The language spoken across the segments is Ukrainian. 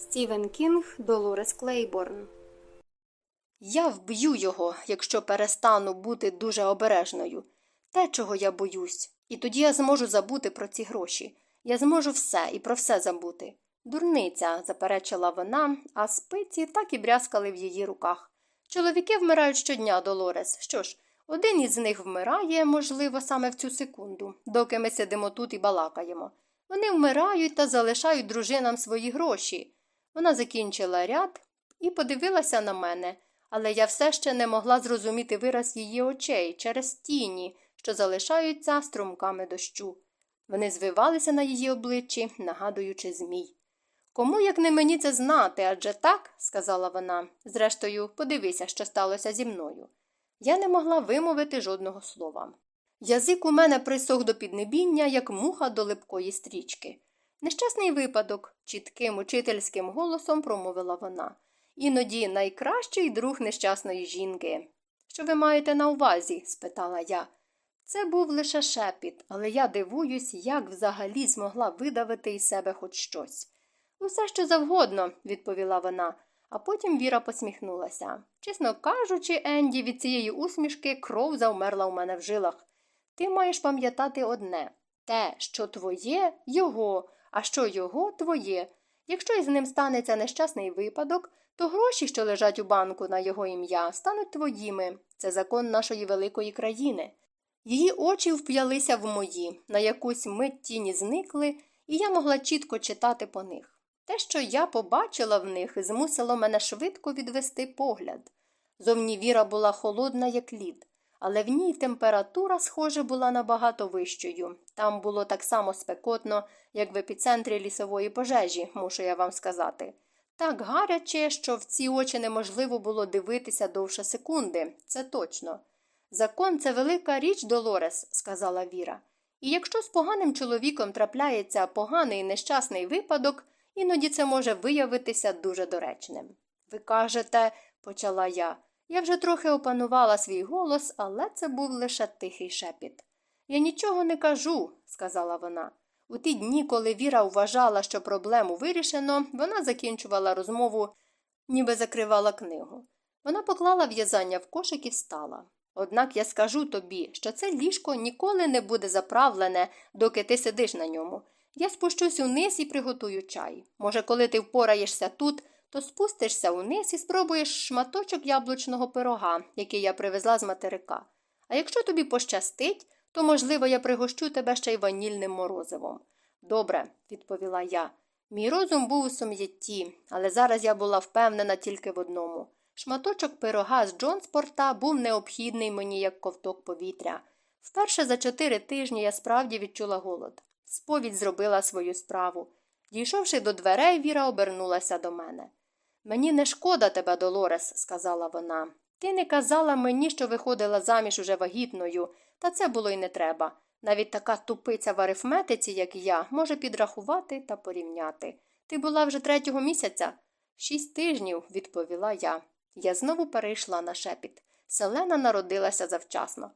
Стівен Кінг Долорес Клейборн. Я вб'ю його, якщо перестану бути дуже обережною. Те, чого я боюсь. І тоді я зможу забути про ці гроші. Я зможу все і про все забути. Дурниця, заперечила вона, а спиці так і брязкали в її руках. Чоловіки вмирають щодня, Долорес. Що ж, один із них вмирає, можливо, саме в цю секунду, доки ми сидимо тут і балакаємо. Вони вмирають та залишають дружинам свої гроші. Вона закінчила ряд і подивилася на мене, але я все ще не могла зрозуміти вираз її очей через тіні, що залишаються струмками дощу. Вони звивалися на її обличчі, нагадуючи змій. Кому, як не мені це знати, адже так, сказала вона. Зрештою, подивися, що сталося зі мною. Я не могла вимовити жодного слова. Язик у мене присох до піднебіння, як муха до липкої стрічки. Нещасний випадок, чітким учительським голосом промовила вона. Іноді найкращий друг нещасної жінки. Що ви маєте на увазі? спитала я. Це був лише шепіт, але я дивуюсь, як взагалі змогла видавити із себе хоч щось. Усе що завгодно, відповіла вона, а потім Віра посміхнулася. Чесно кажучи, Енді, від цієї усмішки кров завмерла у мене в жилах. Ти маєш пам'ятати одне те, що твоє його, а що його твоє. Якщо із ним станеться нещасний випадок, то гроші, що лежать у банку на його ім'я, стануть твоїми. Це закон нашої великої країни. Її очі вп'ялися в мої, на якусь мить тіні зникли, і я могла чітко читати по них. Те, що я побачила в них, змусило мене швидко відвести погляд. Зовні віра була холодна, як лід, але в ній температура, схоже, була набагато вищою. Там було так само спекотно, як в епіцентрі лісової пожежі, мушу я вам сказати. Так гаряче, що в ці очі неможливо було дивитися довше секунди, це точно. Закон це велика річ, Долорес, сказала Віра. І якщо з поганим чоловіком трапляється поганий нещасний випадок, іноді це може виявитися дуже доречним. Ви кажете, почала я. Я вже трохи опанувала свій голос, але це був лише тихий шепіт. Я нічого не кажу, сказала вона. У ті дні, коли Віра вважала, що проблему вирішено, вона закінчувала розмову, ніби закривала книгу. Вона поклала в'язання в кошик і встала. Однак я скажу тобі, що це ліжко ніколи не буде заправлене, доки ти сидиш на ньому. Я спущусь униз і приготую чай. Може, коли ти впораєшся тут, то спустишся униз і спробуєш шматочок яблучного пирога, який я привезла з материка. А якщо тобі пощастить, то, можливо, я пригощу тебе ще й ванільним морозивом. Добре, відповіла я. Мій розум був у сум'ятті, але зараз я була впевнена тільки в одному. Шматочок пирога з Джонспорта був необхідний мені як ковток повітря. Вперше за чотири тижні я справді відчула голод. Сповідь зробила свою справу. Дійшовши до дверей, Віра обернулася до мене. Мені не шкода тебе, Долорес, сказала вона. Ти не казала мені, що виходила заміж уже вагітною, та це було й не треба. Навіть така тупиця в арифметиці, як я, може підрахувати та порівняти. Ти була вже третього місяця? Шість тижнів, відповіла я. Я знову перейшла на шепіт. Селена народилася завчасно.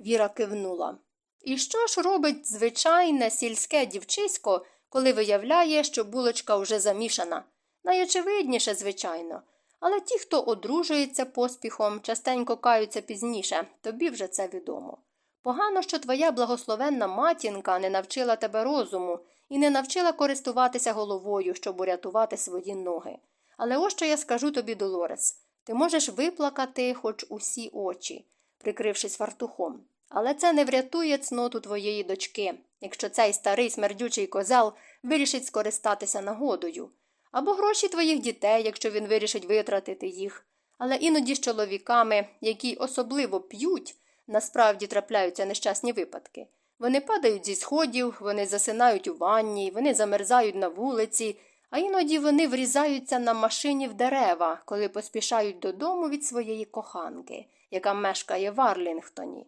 Віра кивнула. І що ж робить звичайне сільське дівчисько, коли виявляє, що булочка вже замішана? Найочевидніше, звичайно. Але ті, хто одружується поспіхом, частенько каються пізніше, тобі вже це відомо. Погано, що твоя благословенна матінка не навчила тебе розуму і не навчила користуватися головою, щоб урятувати свої ноги. Але ось що я скажу тобі, Долорес ти можеш виплакати хоч усі очі, прикрившись фартухом. Але це не врятує цноту твоєї дочки, якщо цей старий смердючий козел вирішить скористатися нагодою, або гроші твоїх дітей, якщо він вирішить витратити їх. Але іноді з чоловіками, які особливо п'ють, насправді трапляються нещасні випадки. Вони падають зі сходів, вони засинають у ванні, вони замерзають на вулиці, а іноді вони врізаються на машині в дерева, коли поспішають додому від своєї коханки, яка мешкає в Арлінгтоні.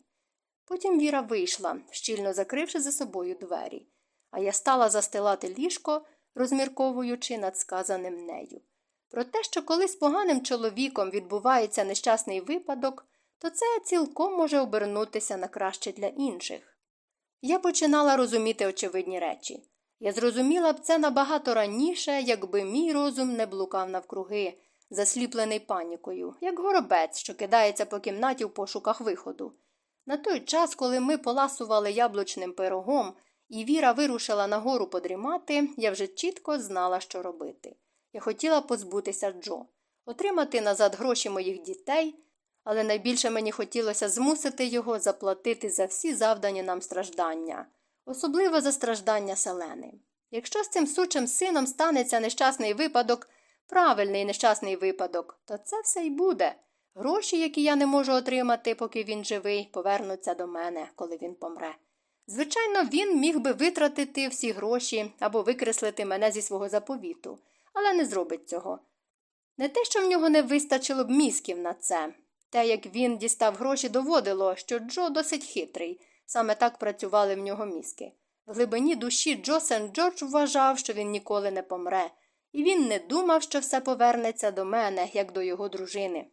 Потім Віра вийшла, щільно закривши за собою двері, а я стала застилати ліжко, розмірковуючи над сказаним нею. Про те, що коли з поганим чоловіком відбувається нещасний випадок, то це цілком може обернутися на краще для інших. Я починала розуміти очевидні речі. Я зрозуміла б це набагато раніше, якби мій розум не блукав навкруги, засліплений панікою, як горобець, що кидається по кімнаті в пошуках виходу. На той час, коли ми поласували яблучним пирогом, і Віра вирушила нагору подрімати, я вже чітко знала, що робити. Я хотіла позбутися Джо, отримати назад гроші моїх дітей, але найбільше мені хотілося змусити його заплатити за всі завдані нам страждання, особливо за страждання селени. Якщо з цим сучим сином станеться нещасний випадок, правильний нещасний випадок, то це все й буде. Гроші, які я не можу отримати, поки він живий, повернуться до мене, коли він помре. Звичайно, він міг би витратити всі гроші або викреслити мене зі свого заповіту, але не зробить цього. Не те, що в нього не вистачило б мізків на це. Те, як він дістав гроші, доводило, що Джо досить хитрий, саме так працювали в нього мізки. В глибині душі Джо Сент Джордж вважав, що він ніколи не помре, і він не думав, що все повернеться до мене, як до його дружини.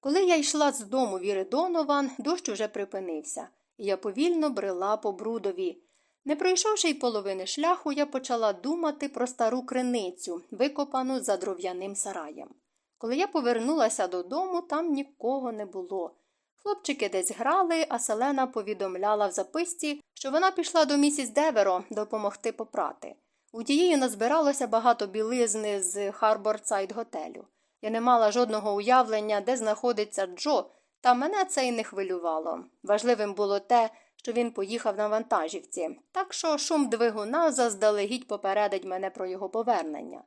Коли я йшла з дому Віри Донован, дощ уже припинився, я повільно брела по брудові. Не пройшовши й половини шляху, я почала думати про стару криницю, викопану за дров'яним сараєм. Коли я повернулася додому, там нікого не було. Хлопчики десь грали, а Селена повідомляла в записці, що вона пішла до місіс Деверо допомогти попрати. У тієї назбиралося багато білизни з Харбордсайд готелю. Я не мала жодного уявлення, де знаходиться Джо, та мене це й не хвилювало. Важливим було те, що він поїхав на вантажівці, так що шум двигуна заздалегідь попередить мене про його повернення.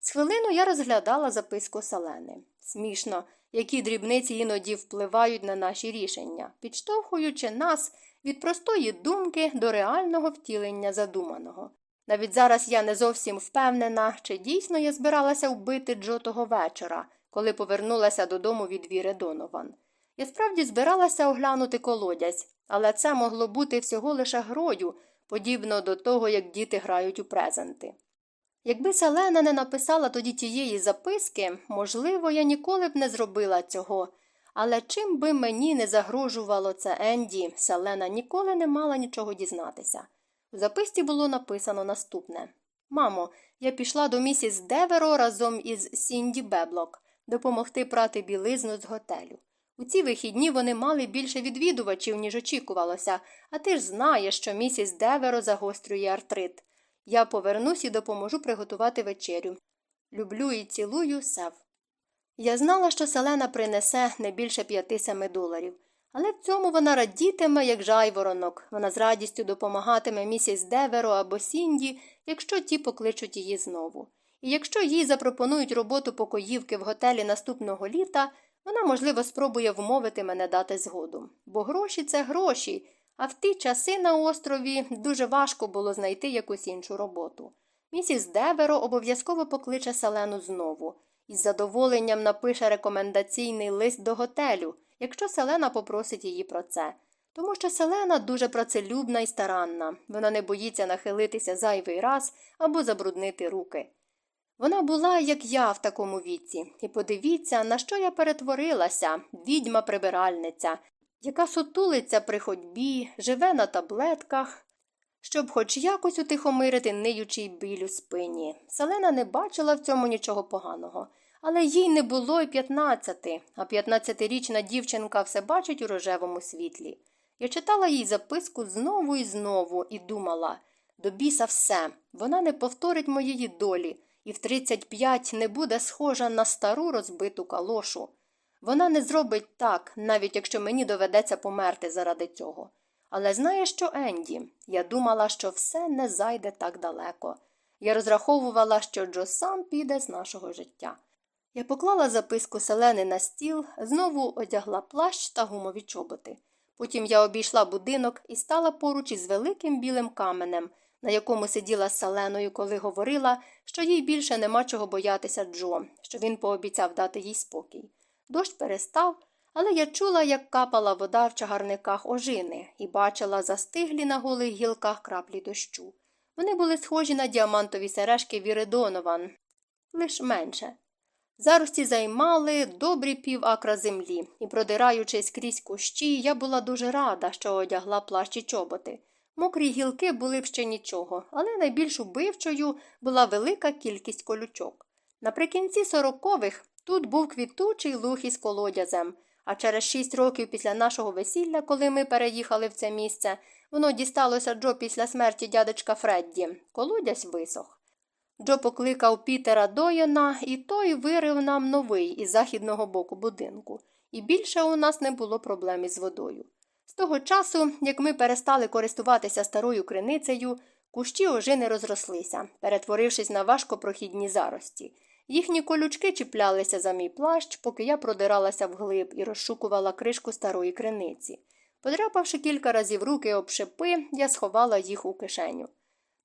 З хвилину я розглядала записку Селени. Смішно, які дрібниці іноді впливають на наші рішення, підштовхуючи нас від простої думки до реального втілення задуманого. Навіть зараз я не зовсім впевнена, чи дійсно я збиралася вбити Джо того вечора, коли повернулася додому від Віри Донован. Я справді збиралася оглянути колодязь, але це могло бути всього лише грою, подібно до того, як діти грають у презенти. Якби Селена не написала тоді тієї записки, можливо, я ніколи б не зробила цього. Але чим би мені не загрожувало це Енді, Селена ніколи не мала нічого дізнатися. У записці було написано наступне Мамо, я пішла до місіс Деверо разом із Сінді Беблок допомогти прати білизну з готелю. У ці вихідні вони мали більше відвідувачів, ніж очікувалося, а ти ж знаєш, що місіс Деверо загострює артрит. Я повернусь і допоможу приготувати вечерю. Люблю і цілую Сев. Я знала, що Селена принесе не більше п'яти-семи доларів, але в цьому вона радітиме, як жайворонок. Вона з радістю допомагатиме місіс Деверо або Сінді, якщо ті покличуть її знову. І якщо їй запропонують роботу покоївки в готелі наступного літа, вона, можливо, спробує вмовити мене дати згоду. Бо гроші це гроші, а в ті часи на острові дуже важко було знайти якусь іншу роботу. Місіс Деверо обов'язково покличе Селену знову із задоволенням напише рекомендаційний лист до готелю, якщо Селена попросить її про це. Тому що Селена дуже працелюбна і старанна, вона не боїться нахилитися зайвий раз або забруднити руки. Вона була, як я в такому віці, і подивіться, на що я перетворилася, відьма прибиральниця, яка сутулиться при ходьбі, живе на таблетках, щоб хоч якось утихомирити ниючий біль у спині. Селена не бачила в цьому нічого поганого, але їй не було й п'ятнадцяти, а п'ятнадцятирічна дівчинка все бачить у рожевому світлі. Я читала їй записку знову і знову і думала до біса все, вона не повторить моєї долі і в 35 не буде схожа на стару розбиту калошу. Вона не зробить так, навіть якщо мені доведеться померти заради цього. Але знаєш що, Енді, я думала, що все не зайде так далеко. Я розраховувала, що Джо сам піде з нашого життя. Я поклала записку селени на стіл, знову одягла плащ та гумові чоботи. Потім я обійшла будинок і стала поруч із великим білим каменем, на якому сиділа з Селеною, коли говорила, що їй більше нема чого боятися Джо, що він пообіцяв дати їй спокій. Дощ перестав, але я чула, як капала вода в чагарниках ожини, і бачила застиглі на голих гілках краплі дощу. Вони були схожі на діамантові сережки Віри Донован, лиш менше. Зарості займали добрі пів акра землі, і, продираючись крізь кущі, я була дуже рада, що одягла плащ і чоботи. Мокрі гілки були б ще нічого, але найбільш убивчою була велика кількість колючок. Наприкінці сорокових тут був квітучий луг із колодязем, а через шість років після нашого весілля, коли ми переїхали в це місце, воно дісталося Джо після смерті дядечка Фредді. Колодязь висох. Джо покликав Пітера Дойона, і той вирив нам новий із західного боку будинку, і більше у нас не було проблем із водою. З того часу, як ми перестали користуватися старою криницею, кущі ожини розрослися, перетворившись на важкопрохідні зарості. Їхні колючки чіплялися за мій плащ, поки я продиралася вглиб і розшукувала кришку старої криниці. Подряпавши кілька разів руки об шипи, я сховала їх у кишеню.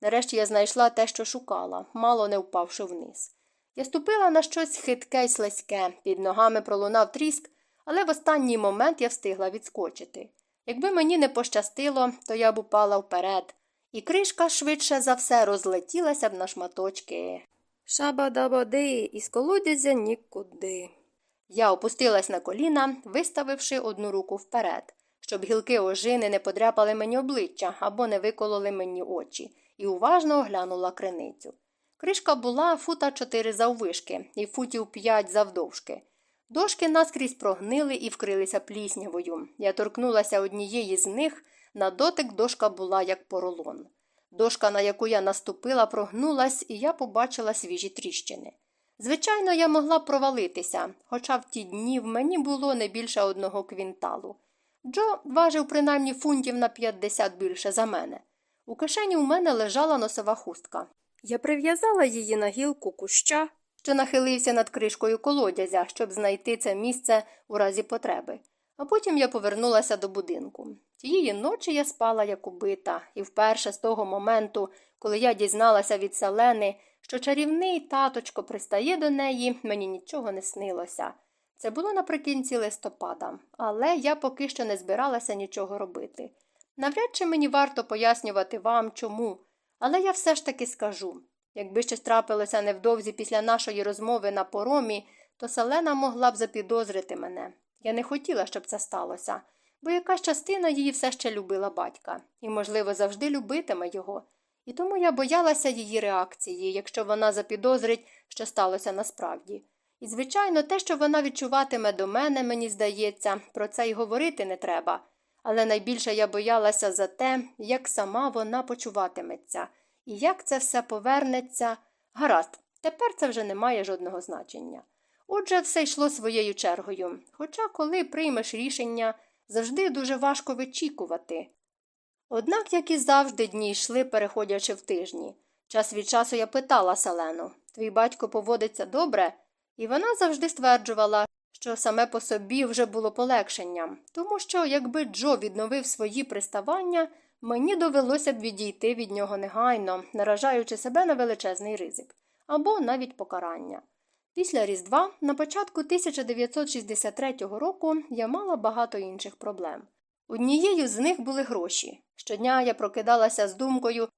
Нарешті я знайшла те, що шукала, мало не впавши вниз. Я ступила на щось хитке й слизьке, під ногами пролунав тріск, але в останній момент я встигла відскочити. Якби мені не пощастило, то я б упала вперед, і кришка швидше за все розлетілася б на шматочки. Шабадабади, із колодязя нікуди. Я опустилась на коліна, виставивши одну руку вперед, щоб гілки ожини не подряпали мені обличчя або не викололи мені очі, і уважно оглянула криницю. Кришка була фута чотири заввишки і футів п'ять завдовжки. Дошки наскрізь прогнили і вкрилися пліснявою. Я торкнулася однієї з них, на дотик дошка була як поролон. Дошка, на яку я наступила, прогнулась, і я побачила свіжі тріщини. Звичайно, я могла провалитися, хоча в ті дні в мені було не більше одного квінталу. Джо важив принаймні фунтів на 50 більше за мене. У кишені у мене лежала носова хустка. Я прив'язала її на гілку куща, що нахилився над кришкою колодязя, щоб знайти це місце у разі потреби. А потім я повернулася до будинку. Тієї ночі я спала як убита, і вперше з того моменту, коли я дізналася від Селени, що чарівний таточко пристає до неї, мені нічого не снилося. Це було наприкінці листопада, але я поки що не збиралася нічого робити. Навряд чи мені варто пояснювати вам, чому, але я все ж таки скажу. Якби щось трапилося невдовзі після нашої розмови на поромі, то Селена могла б запідозрити мене. Я не хотіла, щоб це сталося, бо якась частина її все ще любила батька і, можливо, завжди любитиме його. І тому я боялася її реакції, якщо вона запідозрить, що сталося насправді. І, звичайно, те, що вона відчуватиме до мене, мені здається, про це й говорити не треба. Але найбільше я боялася за те, як сама вона почуватиметься, і як це все повернеться. Гаразд, тепер це вже не має жодного значення. Отже, все йшло своєю чергою. Хоча, коли приймеш рішення, завжди дуже важко вичікувати. Однак, як і завжди, дні йшли, переходячи в тижні. Час від часу я питала Селену твій батько поводиться добре, і вона завжди стверджувала, що саме по собі вже було полегшенням, тому що, якби Джо відновив свої приставання, мені довелося б відійти від нього негайно, наражаючи себе на величезний ризик або навіть покарання. Після Різдва, на початку 1963 року, я мала багато інших проблем. Однією з них були гроші. Щодня я прокидалася з думкою,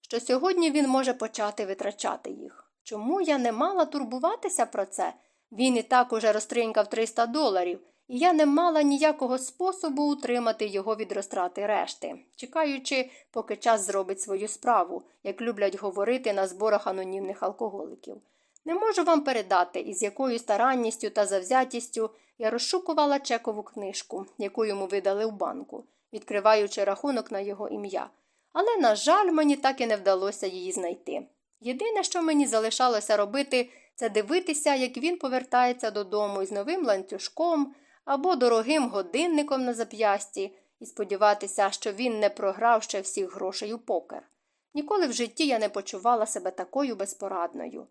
що сьогодні він може почати витрачати їх. Чому я не мала турбуватися про це? Він і так уже розтринькав 300 доларів, і я не мала ніякого способу утримати його від розтрати решти, чекаючи, поки час зробить свою справу, як люблять говорити на зборах анонімних алкоголиків. Не можу вам передати, із якою старанністю та завзятістю я розшукувала чекову книжку, яку йому видали в банку, відкриваючи рахунок на його ім'я. Але, на жаль, мені так і не вдалося її знайти. Єдине, що мені залишалося робити, це дивитися, як він повертається додому із новим ланцюжком або дорогим годинником на зап'ясті, і сподіватися, що він не програв ще всіх грошей у покер. Ніколи в житті я не почувала себе такою безпорадною.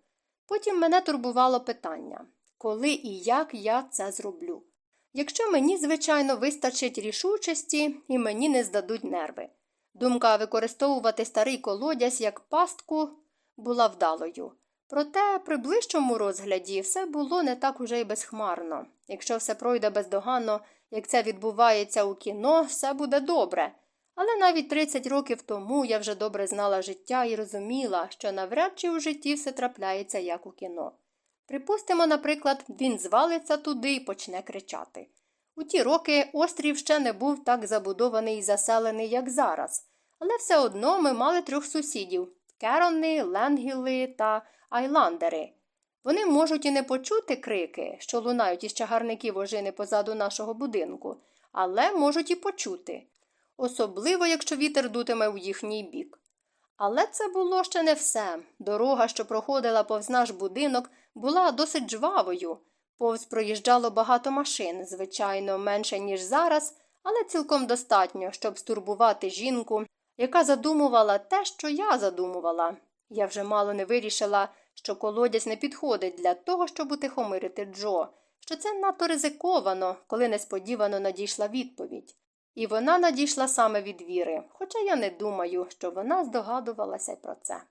Потім мене турбувало питання коли і як я це зроблю. Якщо мені, звичайно, вистачить рішучості і мені не здадуть нерви. Думка використовувати старий колодязь як пастку була вдалою. Проте при ближчому розгляді все було не так уже й безхмарно. Якщо все пройде бездоганно, як це відбувається у кіно, все буде добре. Але навіть 30 років тому я вже добре знала життя і розуміла, що навряд чи у житті все трапляється, як у кіно. Припустимо, наприклад, він звалиться туди і почне кричати. У ті роки острів ще не був так забудований і заселений, як зараз, Але все одно ми мали трьох сусідів Керони, Ленгіли та Айландери. Вони можуть і не почути крики, що лунають із чагарників ожини позаду нашого будинку, але можуть і почути, особливо якщо вітер дутиме у їхній бік. Але це було ще не все. Дорога, що проходила повз наш будинок, була досить жвавою. Повз проїжджало багато машин, звичайно, менше, ніж зараз, але цілком достатньо, щоб стурбувати жінку, яка задумувала те, що я задумувала. Я вже мало не вирішила, що колодязь не підходить для того, щоб утихомирити Джо, що це надто ризиковано, коли несподівано надійшла відповідь. І вона надійшла саме від віри, хоча я не думаю, що вона здогадувалася про це.